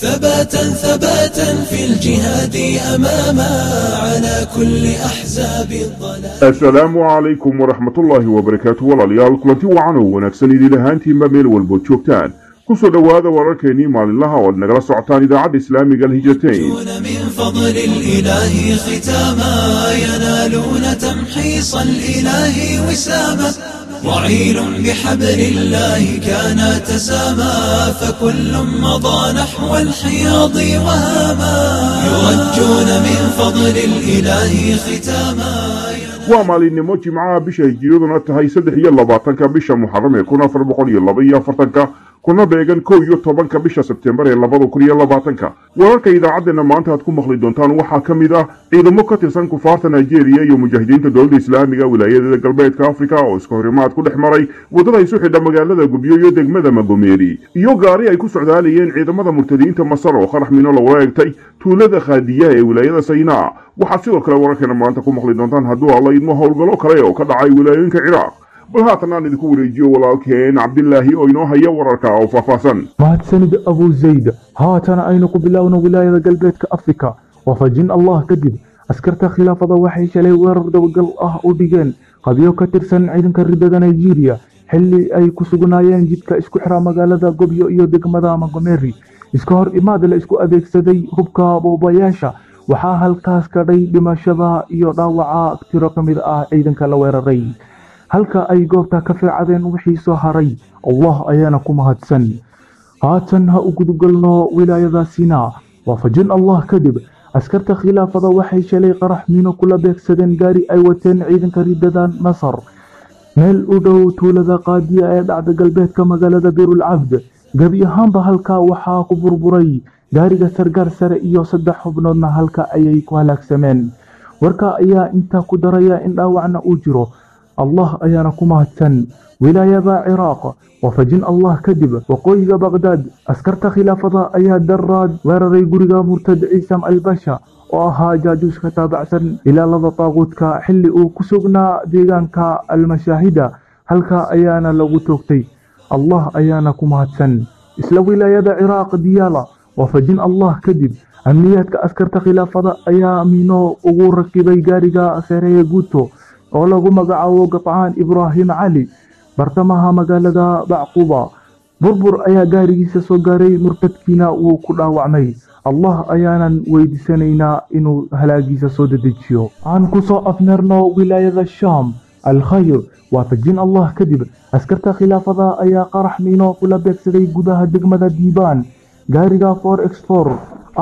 ثباتا ثباتا في الجهاد أماما على كل أحزاب الضلال. السلام عليكم ورحمة الله وبركاته. والأليال كلانتي وعنو ونكسن إلي لهانتي مميل والبوتشوكتان. قصو دواد وركيني مال الله والنقل سعطان إذا عد إسلامي قال هجتين من فضل الإله ختاما ينالون تمحيص الإله وسامة وعيل بحبل الله كان تسامى فكل مضى نحو الحياض وهاما. يوجون من فضل الإله ختاما. وما لي ان موتي معاه بشهي جيرودنا تهي سدح يلا باطنكا بشه محرم يكون أفر بقول يلا بيا فرتنكا kuna beegan kow iyo tobanka bisha sebtembar ee labada kun iyo labaatanka. Wararka idaacaddeenna maanta aad ku maqli doontaan waxaa ka mid ah ciidamo ka tirsan kufaarta nigeria iyo mujaahidiinta dowladda islaamiga wilaayadeeda galbeedka afrika oo iska horimaad ku dhex maray waddada isu xidha magaalada gubyo iyo degmada magomeeri. Iyo gaari ay ku socdaalayeen ciidamada murtadiinta masar oo qarax mino lagula eegtay tuulada khaadiyaha ee wilaayada saynaa waxaad sidoo kale wararkeena maanta ku maqli doontaan hadduu alla idmo howlgallo kale oo ka dhacay wilaayooyinka ciraaq bal haatan aan idinku wareejiyo walaalkeen cabdilaahi oo inoo haya wararka oo faahfaahsan. Mahadsanid abu zayd haatan aynu ku bilowno wilaayada galbeedka afrika. Waafajin allah kadib askarta khilaafada waxay shalay weerar dabagal ah u dhigeen. Qadyo ka tirsan ciidanka ridada nigeria xilli ay ku sugnaayeen jidka isku xira magaalada gobyo iyo degmada magomeri iska hor imaad la isku adeegsaday hubka boobayaasha. Waxaa halkaas kadhay dhimashada iyo dhaawaca tiro ka mid ah ciidanka la weeraray halka ay goobta ka fiicadeen wixii soo haray allah ayaana ku mahadsan. Haatan ha u gudugalno wilaayada sinaa waafajin allah kadib askarta khilaafada waxay shalay qarax miino kula beegsadeen gaari ay wateen ciidanka ridada masar meel u dhow tuulada qaadiya ee dhacda galbeedka magaalada biirul cabd. Gebi ahaanba halkaa waxaa ku burburay. Gaariga sargaar sare iyo saddex xubnoodna halka ayay ku halaagsameen. Warka ayaa intaa ku daraya in dhaawacna uu jiro allah ayaana ku mahadsan wilaayada ciraaq waafajin allah kadib waqooyiga baqdaad askarta khilaafada ayaa daraad weeraray guriga murtad ciisam albasha oo ahaa jaajuus ka taabacsan ilaalada taaquudka xilli uu ku sugnaa deegaanka almashaahida halka ayaana lagu toogtay allah ayaana ku mahadsan isla wilaayada ciraaq diyaala waafajin allah kadib amniyaadka askarta khilaafada ayaa miino ugu rakibay gaariga sareeye guuto oo lagu magacaabo gabcaan ibraahim cali bartamaha magaalada bacquba burbur ayaa gaarigiisa soo gaaray murtadkiina wuu ku dhaawacmay allah ayaanan weydiisanaynaa inuu halaagiisa soo dedejiyo aan ku soo afmeerno wilaayada shaam alkhayr waafajin allah kadib. Askarta khilaafada ayaa qarax miino kula beegsaday gudaha degmada diibaan gaariga for exfor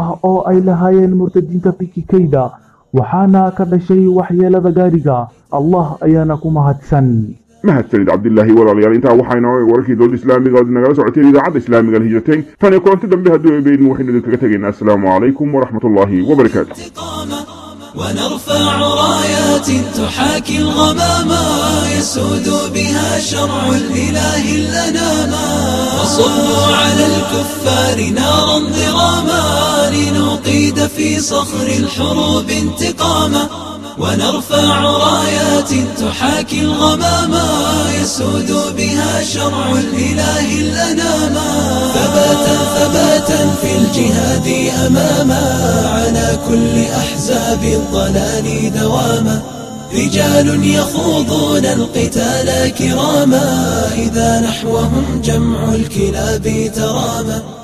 ah oo ay lahaayeen murtadiinta pikikeyda وحانا كذا شيء وحي لذا قارقا. الله أيانا كما هاتسن ما هاتسند عبد الله ولا ريال انت وحينا وركي دول الإسلامي قد نغلا سعتي إذا عبد الاسلامي قال هجرتين. ثاني كون تدم بها دو بين موحين لتكتقين السلام عليكم ورحمة الله وبركاته. ونرفع رايات تحاكي الغمام. يسود بها شرع الإله الأنام وصلوا على الكفار نارا ضراما لنقيد في صخر الحروب انتقاما ونرفع رايات تحاكي الغمامة يسود بها شرع الإله الأناما. ثباتا ثباتا في الجهاد أماما على كل أحزاب الضلال دواما. رجال يخوضون القتال كراما إذا نحوهم جمع الكلاب تراما.